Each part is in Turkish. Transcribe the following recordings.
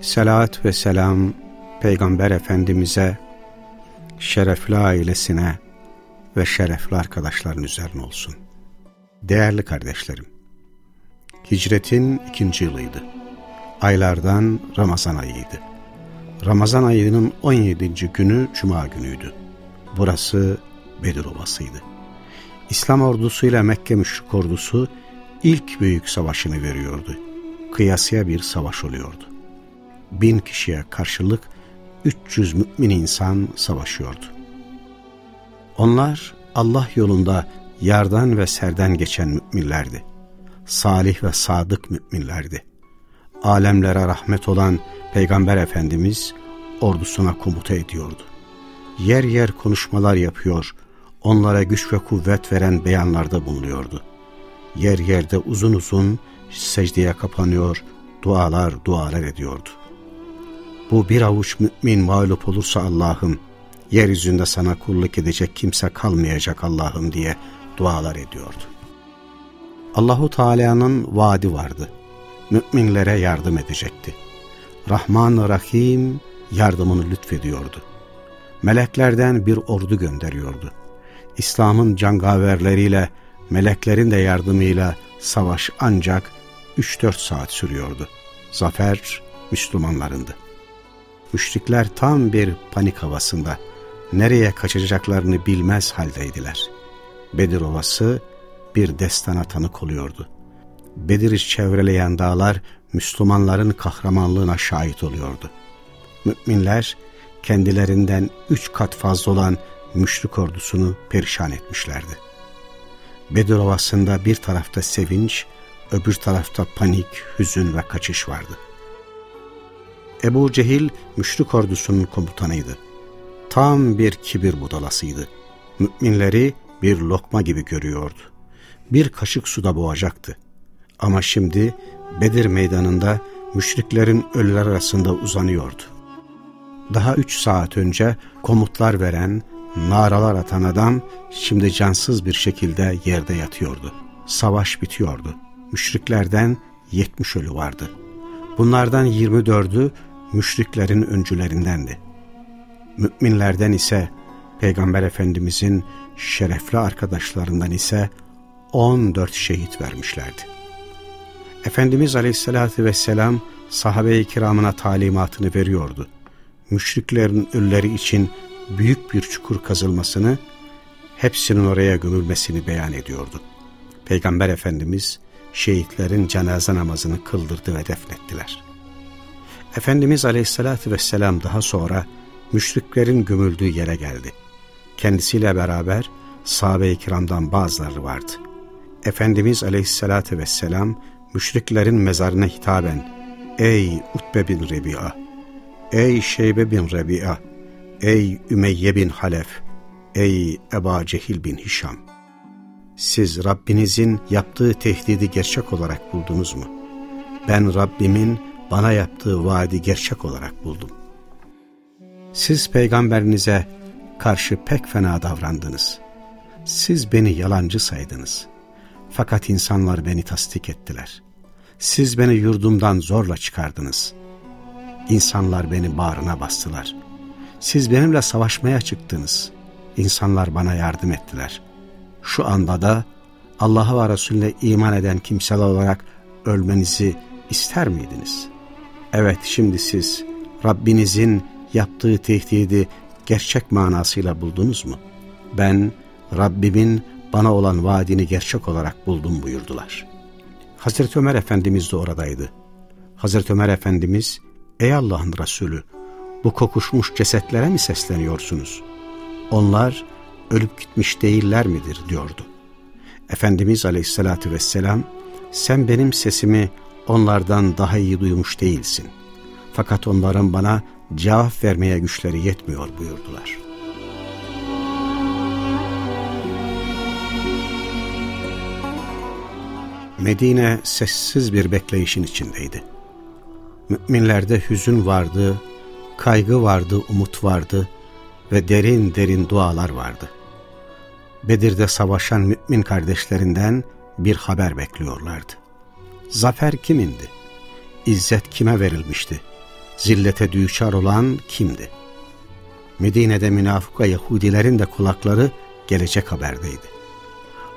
Selat ve selam Peygamber Efendimiz'e, şerefli ailesine ve şerefli arkadaşların üzerine olsun. Değerli kardeşlerim, hicretin ikinci yılıydı. Aylardan Ramazan ayıydı. Ramazan ayının 17. günü Cuma günüydü. Burası Bedir Ovası'ydı. İslam ordusuyla Mekke müşrik ordusu ilk büyük savaşını veriyordu. Kıyasıya bir savaş oluyordu. Bin kişiye karşılık 300 mümin insan savaşıyordu. Onlar Allah yolunda yardan ve serden geçen müminlerdi. Salih ve sadık müminlerdi. Alemlere rahmet olan Peygamber Efendimiz ordusuna komuta ediyordu. Yer yer konuşmalar yapıyor, onlara güç ve kuvvet veren beyanlarda bulunuyordu. Yer yerde uzun uzun secdeye kapanıyor, dualar dualar ediyordu. Bu bir avuç mümin mağlup olursa Allah'ım, yeryüzünde sana kulluk edecek kimse kalmayacak Allah'ım diye dualar ediyordu. Allahu Teala'nın vaadi vardı. Müminlere yardım edecekti. Rahman Rahim yardımını lütfediyordu. Meleklerden bir ordu gönderiyordu. İslam'ın cangaverleriyle, meleklerin de yardımıyla savaş ancak 3-4 saat sürüyordu. Zafer Müslümanlarındı. Müşrikler tam bir panik havasında, nereye kaçacaklarını bilmez haldeydiler. Bedir Ovası bir destana tanık oluyordu. Bedir'i çevreleyen dağlar Müslümanların kahramanlığına şahit oluyordu. Müminler kendilerinden üç kat fazla olan müşrik ordusunu perişan etmişlerdi. Bedir Ovası'nda bir tarafta sevinç, öbür tarafta panik, hüzün ve kaçış vardı. Ebu Cehil müşrik ordusunun komutanıydı. Tam bir kibir budalasıydı. Müminleri bir lokma gibi görüyordu. Bir kaşık suda boğacaktı. Ama şimdi Bedir meydanında müşriklerin ölüler arasında uzanıyordu. Daha üç saat önce komutlar veren, naralar atan adam şimdi cansız bir şekilde yerde yatıyordu. Savaş bitiyordu. Müşriklerden yetmiş ölü vardı. Bunlardan yirmi dördü müşriklerin öncülerindendi. Müminlerden ise Peygamber Efendimizin şerefli arkadaşlarından ise on dört şehit vermişlerdi. Efendimiz Aleyhisselatü Vesselam sahabe-i kiramına talimatını veriyordu. Müşriklerin ölüleri için büyük bir çukur kazılmasını, hepsinin oraya gömülmesini beyan ediyordu. Peygamber Efendimiz şehitlerin cenaze namazını kıldırdı ve defnettiler. Efendimiz Aleyhisselatü Vesselam daha sonra müşriklerin gömüldüğü yere geldi. Kendisiyle beraber sahabe-i kiramdan bazıları vardı. Efendimiz Aleyhisselatü Vesselam müşriklerin mezarına hitaben Ey Utbe bin Rebi'a, ey Şeybe bin Rebi'a, ey Ümeyye bin Halef, ey Eba Cehil bin Hişam. Siz Rabbinizin yaptığı tehdidi gerçek olarak buldunuz mu? Ben Rabbimin bana yaptığı vaadi gerçek olarak buldum. Siz peygamberinize karşı pek fena davrandınız. Siz beni yalancı saydınız. Fakat insanlar beni tasdik ettiler. Siz beni yurdumdan zorla çıkardınız. İnsanlar beni bağrına bastılar. Siz benimle savaşmaya çıktınız. İnsanlar bana yardım ettiler. Şu anda da Allah'a ve Resulüne iman eden kimseler olarak ölmenizi ister miydiniz? Evet şimdi siz Rabbinizin yaptığı tehdidi gerçek manasıyla buldunuz mu? Ben Rabbimin bana olan vaadini gerçek olarak buldum buyurdular. Hazreti Ömer Efendimiz de oradaydı. Hazreti Ömer Efendimiz, ey Allah'ın Resulü, bu kokuşmuş cesetlere mi sesleniyorsunuz? Onlar ölüp gitmiş değiller midir diyordu. Efendimiz Aleyhisselatü Vesselam, sen benim sesimi onlardan daha iyi duymuş değilsin. Fakat onların bana cevap vermeye güçleri yetmiyor buyurdular. Medine sessiz bir bekleyişin içindeydi. Müminlerde hüzün vardı, kaygı vardı, umut vardı ve derin derin dualar vardı. Bedir'de savaşan mümin kardeşlerinden bir haber bekliyorlardı. Zafer kimindi? İzzet kime verilmişti? Zillete düçar olan kimdi? Medine'de münafıka Yahudilerin de kulakları gelecek haberdeydi.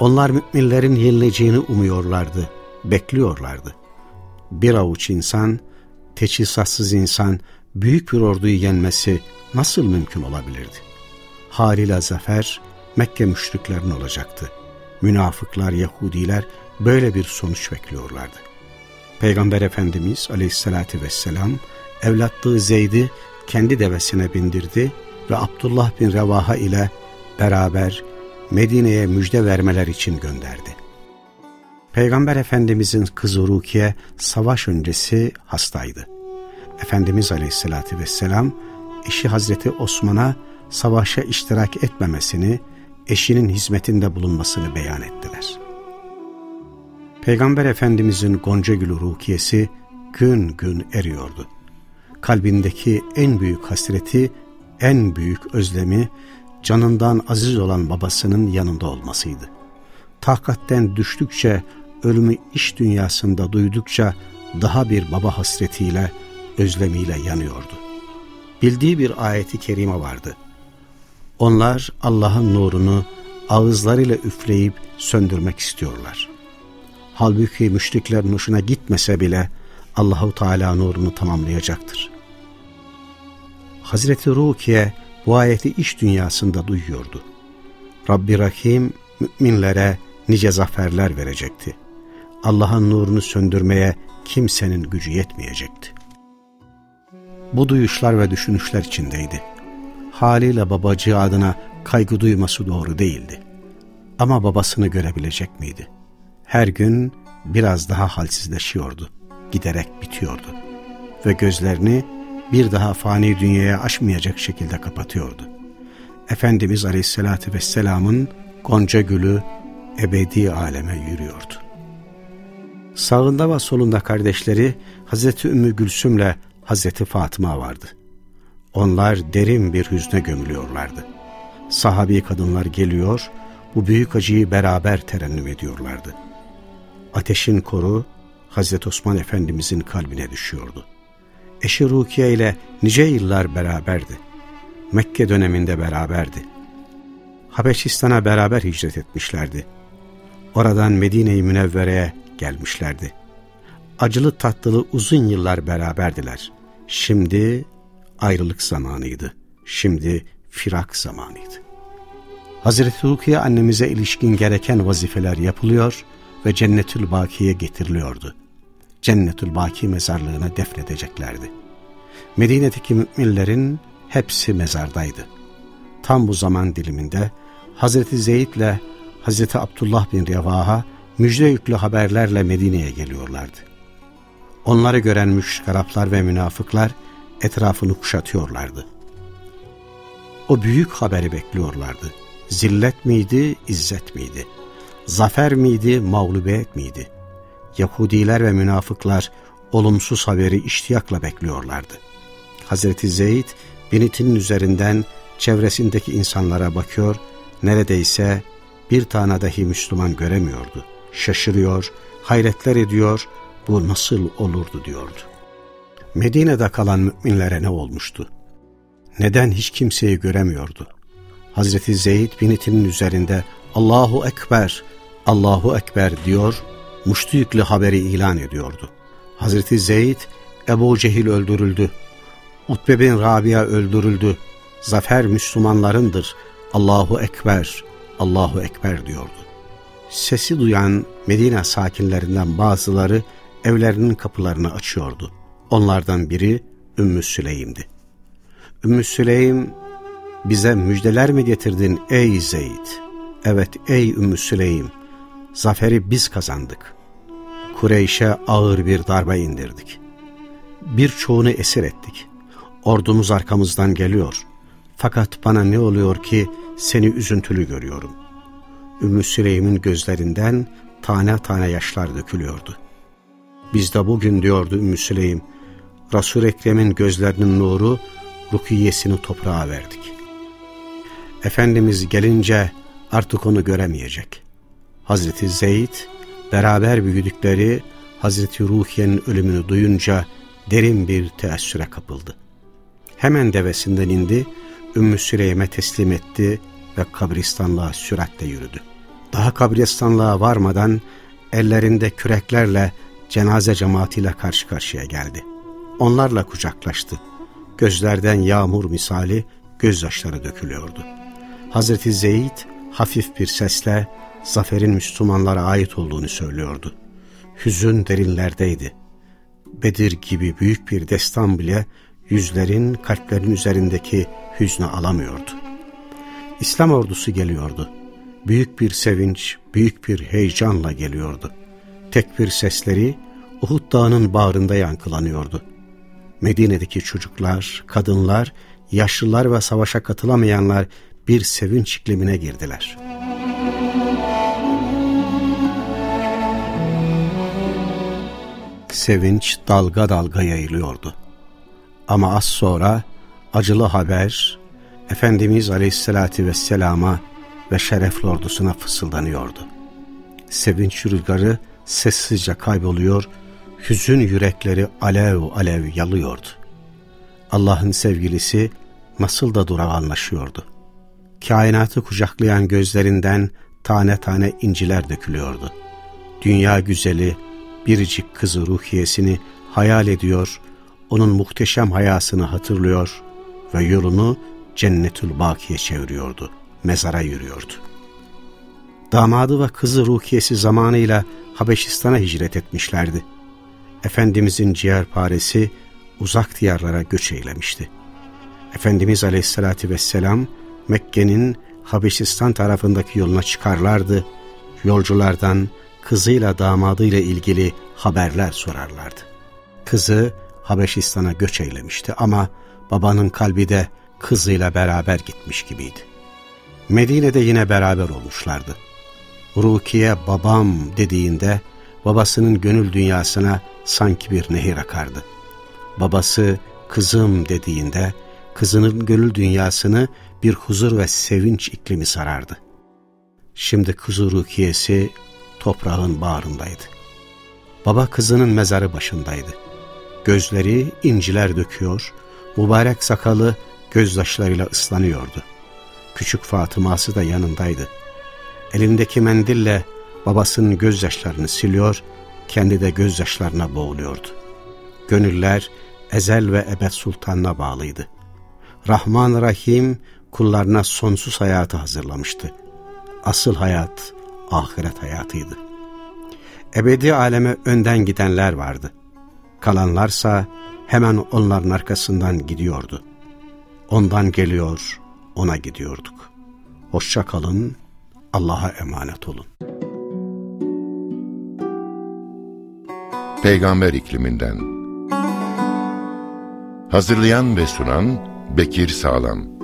Onlar müminlerin yenileceğini umuyorlardı, bekliyorlardı. Bir avuç insan, teçhizatsız insan, büyük bir orduyu yenmesi nasıl mümkün olabilirdi? Haliyle zafer, Mekke müşriklerin olacaktı. Münafıklar, Yahudiler böyle bir sonuç bekliyorlardı. Peygamber Efendimiz aleyhissalatü vesselam evlatlığı Zeyd'i kendi devesine bindirdi ve Abdullah bin Revaha ile beraber Medine'ye müjde vermeler için gönderdi. Peygamber Efendimizin kızı Rukiye savaş öncesi hastaydı. Efendimiz Aleyhisselatü Vesselam eşi Hazreti Osman'a savaşa iştirak etmemesini, eşinin hizmetinde bulunmasını beyan ettiler. Peygamber Efendimizin Gonca Gülü Rukiye'si gün gün eriyordu. Kalbindeki en büyük hasreti, en büyük özlemi, canından aziz olan babasının yanında olmasıydı. Tahkatten düştükçe, ölümü iş dünyasında duydukça daha bir baba hasretiyle, özlemiyle yanıyordu. Bildiği bir ayeti kerime vardı. Onlar Allah'ın nurunu ağızlarıyla üfleyip söndürmek istiyorlar. Halbuki müşriklerin hoşuna gitmese bile Allahu Teala nurunu tamamlayacaktır. Hazreti Rukiye bu ayeti iş dünyasında duyuyordu. Rabbi Rahim müminlere nice zaferler verecekti. Allah'ın nurunu söndürmeye kimsenin gücü yetmeyecekti. Bu duyuşlar ve düşünüşler içindeydi. Haliyle babacığı adına kaygı duyması doğru değildi. Ama babasını görebilecek miydi? Her gün biraz daha halsizleşiyordu. Giderek bitiyordu. Ve gözlerini bir daha fani dünyaya aşmayacak şekilde kapatıyordu. Efendimiz Aleyhisselatü Vesselam'ın Gonca Gülü ebedi aleme yürüyordu. Sağında ve solunda kardeşleri Hazreti Ümmü Gülsüm'le Hazreti Fatıma vardı. Onlar derin bir hüzne gömülüyorlardı. Sahabi kadınlar geliyor, bu büyük acıyı beraber terennüm ediyorlardı. Ateşin koru Hazreti Osman Efendimizin kalbine düşüyordu eşi Rukiye ile nice yıllar beraberdi. Mekke döneminde beraberdi. Habeşistan'a beraber hicret etmişlerdi. Oradan Medine-i Münevvere'ye gelmişlerdi. Acılı tatlılı uzun yıllar beraberdiler. Şimdi ayrılık zamanıydı. Şimdi firak zamanıydı. Hazreti Rukiye annemize ilişkin gereken vazifeler yapılıyor ve Cennetül Baki'ye getiriliyordu. Cennetül Baki mezarlığına defnedeceklerdi. Medine'deki müminlerin hepsi mezardaydı. Tam bu zaman diliminde Hazreti Zeyd ile Hazreti Abdullah bin Revaha müjde yüklü haberlerle Medine'ye geliyorlardı. Onları gören müşrik Araplar ve münafıklar etrafını kuşatıyorlardı. O büyük haberi bekliyorlardı. Zillet miydi, izzet miydi? Zafer miydi, mağlubiyet miydi? Yahudiler ve münafıklar olumsuz haberi iştiyakla bekliyorlardı. Hazreti Zeyd binitinin üzerinden çevresindeki insanlara bakıyor, neredeyse bir tane dahi Müslüman göremiyordu. Şaşırıyor, hayretler ediyor, bu nasıl olurdu diyordu. Medine'de kalan müminlere ne olmuştu? Neden hiç kimseyi göremiyordu? Hazreti Zeyd binitinin üzerinde Allahu Ekber, Allahu Ekber diyor muştu yüklü haberi ilan ediyordu. Hazreti Zeyd, Ebu Cehil öldürüldü. Utbe bin Rabia öldürüldü. Zafer Müslümanlarındır. Allahu Ekber, Allahu Ekber diyordu. Sesi duyan Medine sakinlerinden bazıları evlerinin kapılarını açıyordu. Onlardan biri Ümmü Süleym'di. Ümmü Süleym, bize müjdeler mi getirdin ey Zeyd? Evet ey Ümmü Süleym, zaferi biz kazandık. Kureyş'e ağır bir darbe indirdik. Birçoğunu esir ettik. Ordumuz arkamızdan geliyor. Fakat bana ne oluyor ki seni üzüntülü görüyorum. Ümmü Süleym'in gözlerinden tane tane yaşlar dökülüyordu. Biz de bugün diyordu Ümmü Süleym, resul Ekrem'in gözlerinin nuru rukiyesini toprağa verdik. Efendimiz gelince artık onu göremeyecek. Hazreti Zeyd beraber büyüdükleri Hazreti Ruhiye'nin ölümünü duyunca derin bir teessüre kapıldı. Hemen devesinden indi, Ümmü Süleym'e teslim etti ve kabristanlığa süratle yürüdü. Daha kabristanlığa varmadan ellerinde küreklerle cenaze cemaatiyle karşı karşıya geldi. Onlarla kucaklaştı. Gözlerden yağmur misali gözyaşları dökülüyordu. Hazreti Zeyd hafif bir sesle zaferin Müslümanlara ait olduğunu söylüyordu. Hüzün derinlerdeydi. Bedir gibi büyük bir destan bile yüzlerin, kalplerin üzerindeki hüznü alamıyordu. İslam ordusu geliyordu. Büyük bir sevinç, büyük bir heyecanla geliyordu. Tekbir sesleri Uhud dağının bağrında yankılanıyordu. Medine'deki çocuklar, kadınlar, yaşlılar ve savaşa katılamayanlar bir sevinç iklimine girdiler. Sevinç dalga dalga yayılıyordu. Ama az sonra acılı haber Efendimiz Aleyhisselatü Vesselam'a ve şerefli ordusuna fısıldanıyordu. Sevinç rüzgarı sessizce kayboluyor, hüzün yürekleri alev alev yalıyordu. Allah'ın sevgilisi nasıl da durağanlaşıyordu. Kainatı kucaklayan gözlerinden tane tane inciler dökülüyordu. Dünya güzeli, biricik kızı ruhiyesini hayal ediyor, onun muhteşem hayasını hatırlıyor ve yolunu Cennetül Baki'ye çeviriyordu, mezara yürüyordu. Damadı ve kızı ruhiyesi zamanıyla Habeşistan'a hicret etmişlerdi. Efendimizin ciğerparesi uzak diyarlara göç eylemişti. Efendimiz Aleyhisselatü Vesselam Mekke'nin Habeşistan tarafındaki yoluna çıkarlardı. Yolculardan kızıyla damadıyla ilgili haberler sorarlardı. Kızı Habeşistan'a göç eylemişti ama babanın kalbi de kızıyla beraber gitmiş gibiydi. Medine'de yine beraber olmuşlardı. Rukiye babam dediğinde babasının gönül dünyasına sanki bir nehir akardı. Babası kızım dediğinde kızının gönül dünyasını bir huzur ve sevinç iklimi sarardı. Şimdi kızı Rukiye'si toprağın bağrındaydı. Baba kızının mezarı başındaydı. Gözleri inciler döküyor, mübarek sakalı gözyaşlarıyla ıslanıyordu. Küçük Fatıma'sı da yanındaydı. Elindeki mendille babasının gözyaşlarını siliyor, kendi de gözyaşlarına boğuluyordu. Gönüller ezel ve ebed sultanına bağlıydı. Rahman Rahim kullarına sonsuz hayatı hazırlamıştı. Asıl hayat ahiret hayatıydı. Ebedi aleme önden gidenler vardı. Kalanlarsa hemen onların arkasından gidiyordu. Ondan geliyor, ona gidiyorduk. Hoşça kalın, Allah'a emanet olun. Peygamber ikliminden Hazırlayan ve sunan Bekir Sağlam